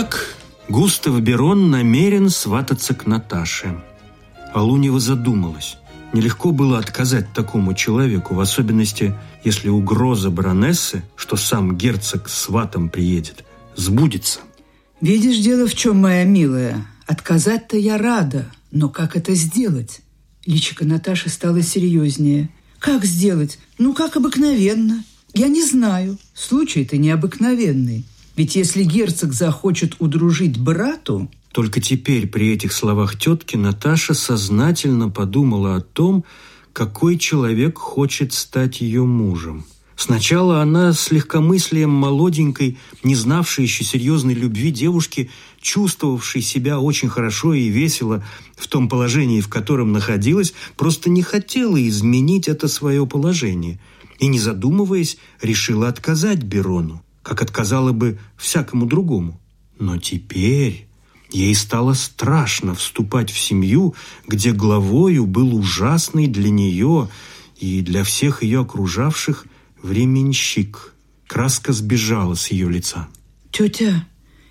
Итак, Густав Берон намерен свататься к Наташе. Алунева задумалась. Нелегко было отказать такому человеку, в особенности, если угроза баронессы, что сам герцог с сватом приедет, сбудется. Видишь, дело в чем, моя милая. Отказать-то я рада, но как это сделать? Личико Наташи стало серьезнее. Как сделать? Ну, как обыкновенно. Я не знаю. Случай-то необыкновенный. Ведь если герцог захочет удружить брату... Только теперь при этих словах тетки Наташа сознательно подумала о том, какой человек хочет стать ее мужем. Сначала она с легкомыслием молоденькой, не знавшей еще серьезной любви девушки, чувствовавшей себя очень хорошо и весело в том положении, в котором находилась, просто не хотела изменить это свое положение и, не задумываясь, решила отказать Берону как отказала бы всякому другому. Но теперь ей стало страшно вступать в семью, где главою был ужасный для нее и для всех ее окружавших временщик. Краска сбежала с ее лица. «Тетя,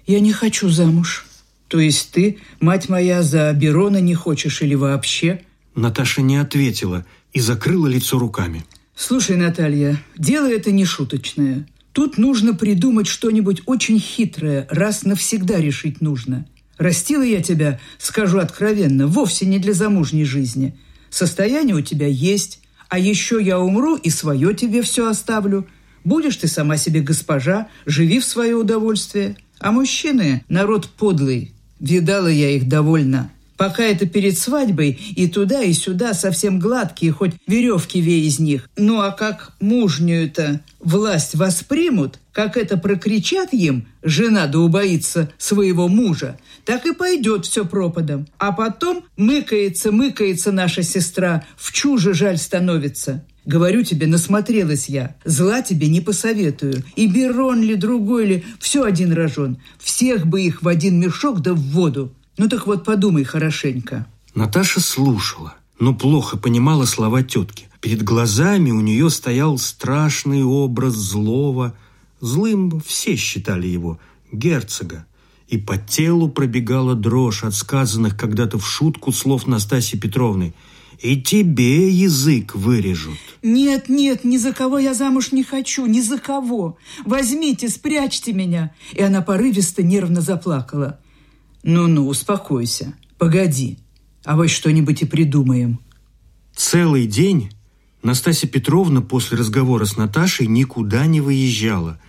я не хочу замуж. То есть ты, мать моя, за Берона не хочешь или вообще?» Наташа не ответила и закрыла лицо руками. «Слушай, Наталья, дело это не шуточное. Тут нужно придумать что-нибудь очень хитрое, раз навсегда решить нужно. Растила я тебя, скажу откровенно, вовсе не для замужней жизни. Состояние у тебя есть, а еще я умру и свое тебе все оставлю. Будешь ты сама себе госпожа, живи в свое удовольствие. А мужчины – народ подлый. Видала я их довольно. Пока это перед свадьбой и туда, и сюда совсем гладкие, хоть веревки вей из них. Ну а как мужнюю-то власть воспримут, как это прокричат им, жена да убоится своего мужа, так и пойдет все пропадом. А потом мыкается, мыкается наша сестра, в чуже жаль становится. Говорю тебе, насмотрелась я. Зла тебе не посоветую. И Берон ли, другой ли, все один рожон. Всех бы их в один мешок да в воду. Ну так вот подумай хорошенько. Наташа слушала, но плохо понимала слова тетки. Перед глазами у нее стоял страшный образ злого, злым все считали его, герцога. И по телу пробегала дрожь от сказанных когда-то в шутку слов Настасьи Петровны. «И тебе язык вырежут». «Нет, нет, ни за кого я замуж не хочу, ни за кого. Возьмите, спрячьте меня». И она порывисто нервно заплакала. «Ну-ну, успокойся. Погоди. А вы что-нибудь и придумаем». Целый день Настасья Петровна после разговора с Наташей никуда не выезжала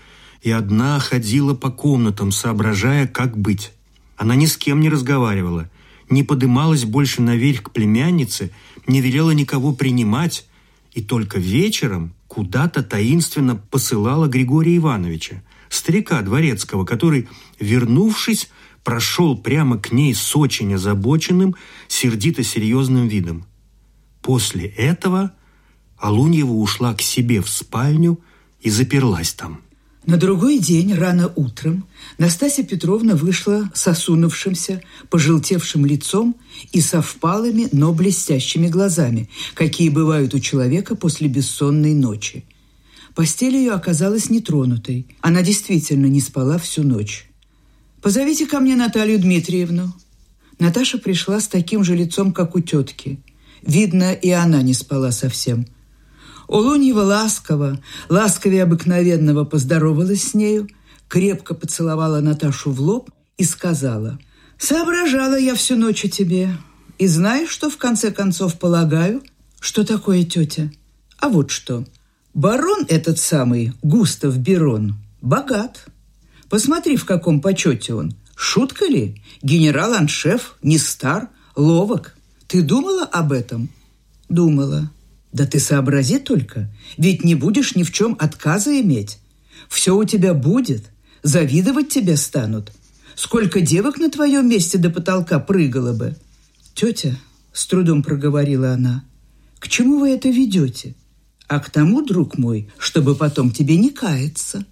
и одна ходила по комнатам, соображая, как быть. Она ни с кем не разговаривала, не подымалась больше наверх к племяннице, не велела никого принимать, и только вечером куда-то таинственно посылала Григория Ивановича, старика дворецкого, который, вернувшись, прошел прямо к ней с очень озабоченным, сердито-серьезным видом. После этого Алуньева ушла к себе в спальню и заперлась там. На другой день, рано утром, Настасья Петровна вышла с осунувшимся, пожелтевшим лицом и со впалыми, но блестящими глазами, какие бывают у человека после бессонной ночи. Постель ее оказалась нетронутой. Она действительно не спала всю ночь. «Позовите ко мне Наталью Дмитриевну». Наташа пришла с таким же лицом, как у тетки. Видно, и она не спала совсем. Улуньева ласково, ласковее обыкновенного поздоровалась с нею, крепко поцеловала Наташу в лоб и сказала, «Соображала я всю ночь о тебе. И знаешь, что в конце концов полагаю? Что такое тетя? А вот что. Барон этот самый, Густав Берон, богат». Посмотри, в каком почете он. Шутка ли? Генерал-аншеф, не стар, ловок. Ты думала об этом? Думала. Да ты сообрази только, ведь не будешь ни в чем отказа иметь. Все у тебя будет, завидовать тебе станут. Сколько девок на твоем месте до потолка прыгало бы. Тетя, с трудом проговорила она, к чему вы это ведете? А к тому, друг мой, чтобы потом тебе не каяться.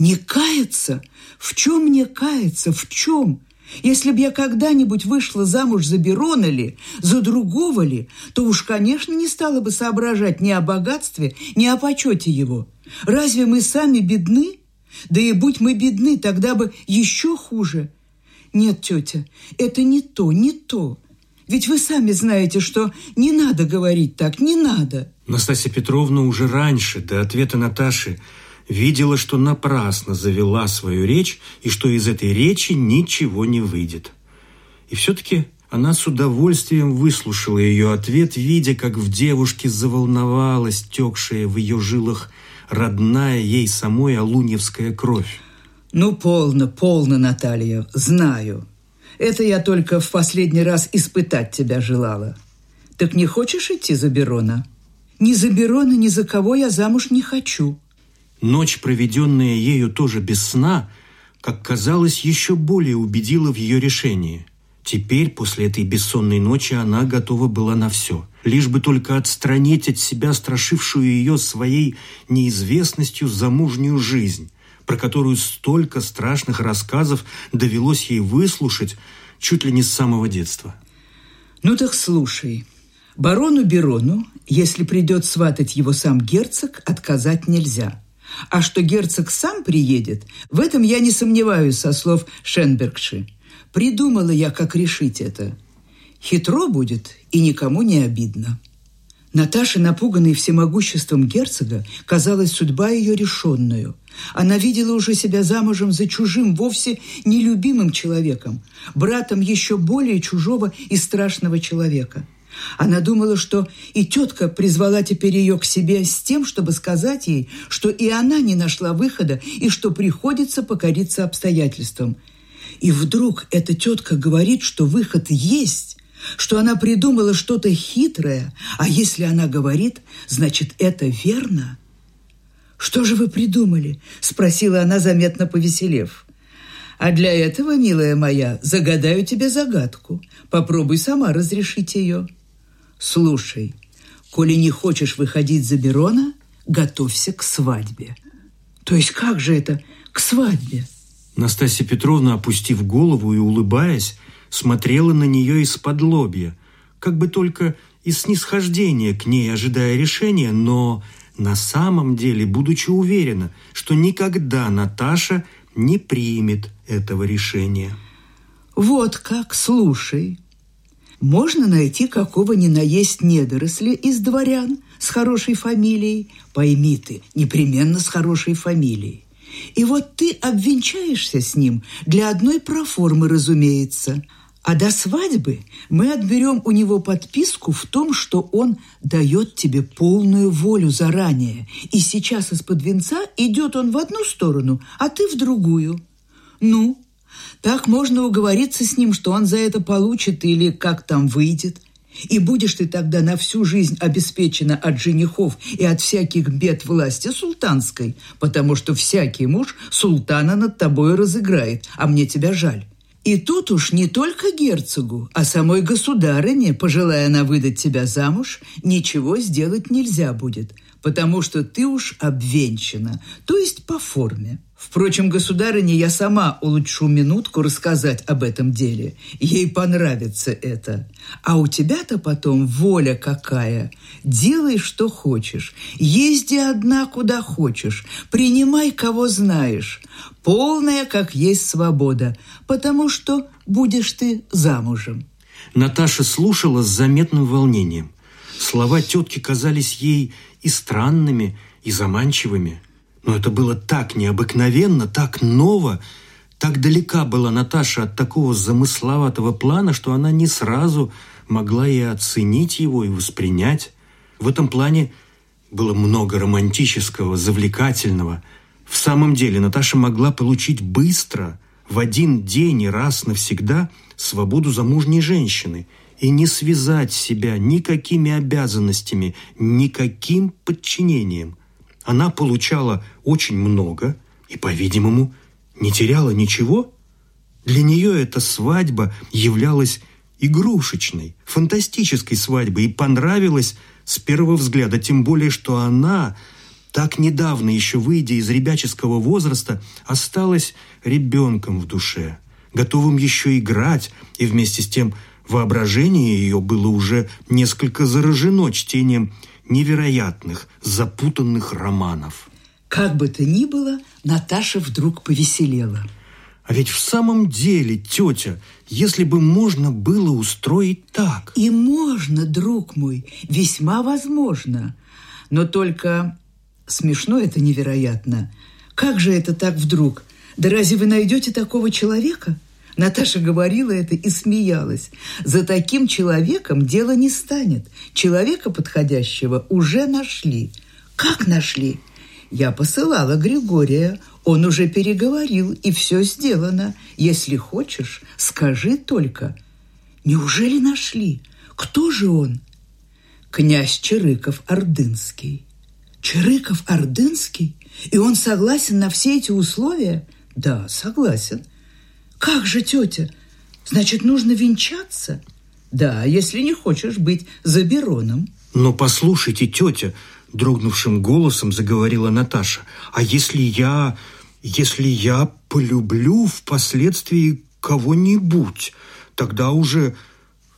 Не каяться? В чем мне каяться? В чем? Если б я когда-нибудь вышла замуж за Берона ли, за другого ли, то уж, конечно, не стала бы соображать ни о богатстве, ни о почете его. Разве мы сами бедны? Да и будь мы бедны, тогда бы еще хуже. Нет, тетя, это не то, не то. Ведь вы сами знаете, что не надо говорить так, не надо. Настасья Петровна уже раньше, до ответа Наташи, видела, что напрасно завела свою речь и что из этой речи ничего не выйдет. И все-таки она с удовольствием выслушала ее ответ, видя, как в девушке заволновалась текшая в ее жилах родная ей самой алуньевская кровь. Ну, полно, полно, Наталья, знаю. Это я только в последний раз испытать тебя желала. Так не хочешь идти за Берона? Ни за Берона, ни за кого я замуж не хочу. Ночь, проведенная ею тоже без сна, как казалось, еще более убедила в ее решении. Теперь, после этой бессонной ночи, она готова была на все, лишь бы только отстранить от себя страшившую ее своей неизвестностью замужнюю жизнь, про которую столько страшных рассказов довелось ей выслушать чуть ли не с самого детства. Ну так слушай, барону Берону, если придет сватать его сам герцог, отказать нельзя. А что герцог сам приедет, в этом я не сомневаюсь со слов Шенбергши. Придумала я, как решить это. Хитро будет и никому не обидно. Наташе, напуганной всемогуществом герцога, казалась судьба ее решенную. Она видела уже себя замужем за чужим, вовсе нелюбимым человеком, братом еще более чужого и страшного человека. Она думала, что и тетка призвала теперь ее к себе с тем, чтобы сказать ей, что и она не нашла выхода и что приходится покориться обстоятельствам. И вдруг эта тетка говорит, что выход есть, что она придумала что-то хитрое, а если она говорит, значит, это верно. «Что же вы придумали?» – спросила она, заметно повеселев. «А для этого, милая моя, загадаю тебе загадку. Попробуй сама разрешить ее. Слушай, коли не хочешь выходить за Берона, готовься к свадьбе». «То есть как же это к свадьбе?» Настасья Петровна, опустив голову и улыбаясь, смотрела на нее из-под лобья, как бы только из снисхождения к ней, ожидая решения, но на самом деле, будучи уверена, что никогда Наташа не примет этого решения. «Вот как, слушай. Можно найти какого ни на есть недоросля из дворян с хорошей фамилией. Пойми ты, непременно с хорошей фамилией. И вот ты обвенчаешься с ним для одной проформы, разумеется. А до свадьбы мы отберем у него подписку в том, что он дает тебе полную волю заранее. И сейчас из-под венца идет он в одну сторону, а ты в другую. Ну, так можно уговориться с ним, что он за это получит или как там выйдет – и будешь ты тогда на всю жизнь обеспечена от женихов и от всяких бед власти султанской, потому что всякий муж султана над тобой разыграет, а мне тебя жаль. И тут уж не только герцогу, а самой государыне, пожелая она выдать тебя замуж, ничего сделать нельзя будет, потому что ты уж обвенчана, то есть по форме. Впрочем, государыне я сама улучшу минутку рассказать об этом деле. Ей понравится это. А у тебя-то потом воля какая. Делай, что хочешь. Езди одна, куда хочешь. Принимай, кого знаешь. Полная, как есть свобода. Потому что будешь ты замужем. Наташа слушала с заметным волнением. Слова тетки казались ей и странными, и заманчивыми – но это было так необыкновенно, так ново, так далека была Наташа от такого замысловатого плана, что она не сразу могла и оценить его, и воспринять. В этом плане было много романтического, завлекательного. В самом деле Наташа могла получить быстро, в один день и раз навсегда, свободу замужней женщины и не связать себя никакими обязанностями, никаким подчинением. Она получала очень много и, по-видимому, не теряла ничего. Для нее эта свадьба являлась игрушечной, фантастической свадьбой и понравилась с первого взгляда, тем более, что она, так недавно еще выйдя из ребяческого возраста, осталась ребенком в душе, готовым еще играть, и вместе с тем воображение ее было уже несколько заражено чтением невероятных, запутанных романов. Как бы то ни было, Наташа вдруг повеселела. А ведь в самом деле, тетя, если бы можно было устроить так. И можно, друг мой, весьма возможно. Но только смешно это невероятно. Как же это так вдруг? Да разве вы найдете такого человека? Наташа говорила это и смеялась. За таким человеком дело не станет. Человека подходящего уже нашли. Как нашли? Я посылала Григория. Он уже переговорил, и все сделано. Если хочешь, скажи только. Неужели нашли? Кто же он? Князь Чирыков-Ордынский. Чирыков-Ордынский? И он согласен на все эти условия? Да, согласен. Как же, тетя? Значит, нужно венчаться? Да, если не хочешь быть забероном. Но послушайте, тетя, дрогнувшим голосом заговорила Наташа. А если я, если я полюблю впоследствии кого-нибудь, тогда уже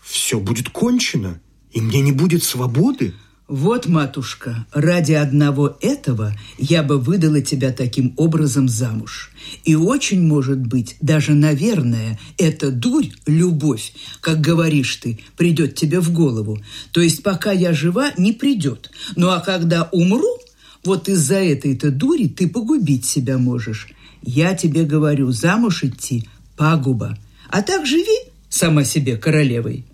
все будет кончено, и мне не будет свободы? Вот, матушка, ради одного этого я бы выдала тебя таким образом замуж. И очень может быть, даже, наверное, эта дурь, любовь, как говоришь ты, придет тебе в голову. То есть пока я жива, не придет. Ну а когда умру, вот из-за этой-то дури ты погубить себя можешь. Я тебе говорю, замуж идти – пагуба. А так живи сама себе королевой.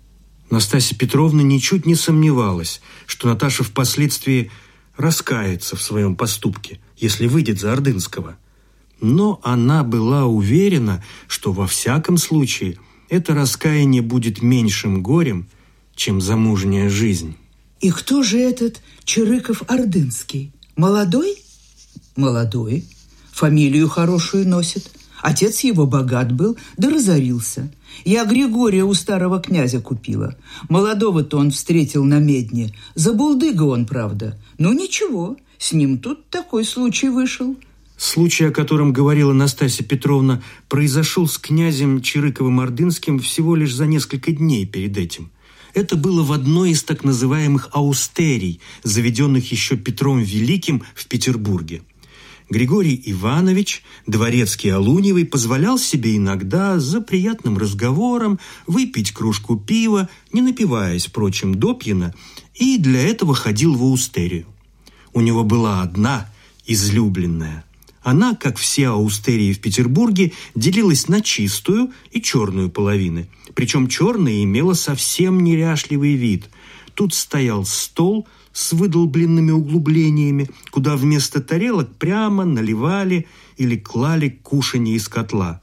Настасья Петровна ничуть не сомневалась, что Наташа впоследствии раскается в своем поступке, если выйдет за Ордынского. Но она была уверена, что во всяком случае это раскаяние будет меньшим горем, чем замужняя жизнь. И кто же этот Чирыков-Ордынский? Молодой? Молодой. Фамилию хорошую носит. Отец его богат был, да разорился. Я Григория у старого князя купила. Молодого-то он встретил на медне. За булдыга он, правда. Но ничего, с ним тут такой случай вышел. Случай, о котором говорила Настасья Петровна, произошел с князем Чирыковым-Ордынским всего лишь за несколько дней перед этим. Это было в одной из так называемых аустерий, заведенных еще Петром Великим в Петербурге. Григорий Иванович, дворецкий Алуньевый, позволял себе иногда за приятным разговором выпить кружку пива, не напиваясь, впрочем, допьяно, и для этого ходил в аустерию. У него была одна излюбленная. Она, как все аустерии в Петербурге, делилась на чистую и черную половины. Причем черная имела совсем неряшливый вид. Тут стоял стол – с выдолбленными углублениями, куда вместо тарелок прямо наливали или клали кушанье из котла.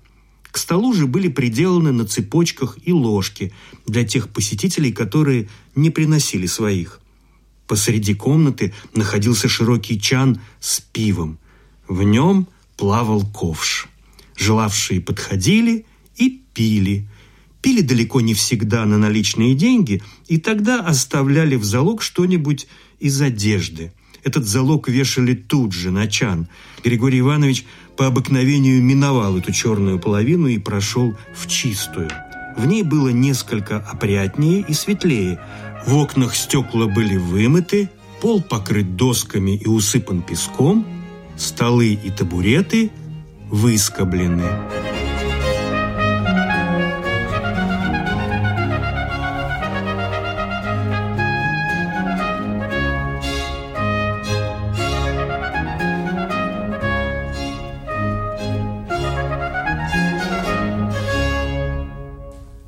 К столу же были приделаны на цепочках и ложки для тех посетителей, которые не приносили своих. Посреди комнаты находился широкий чан с пивом. В нем плавал ковш. Желавшие подходили и пили – пили далеко не всегда на наличные деньги и тогда оставляли в залог что-нибудь из одежды. Этот залог вешали тут же, на чан. Григорий Иванович по обыкновению миновал эту черную половину и прошел в чистую. В ней было несколько опрятнее и светлее. В окнах стекла были вымыты, пол покрыт досками и усыпан песком, столы и табуреты выскоблены.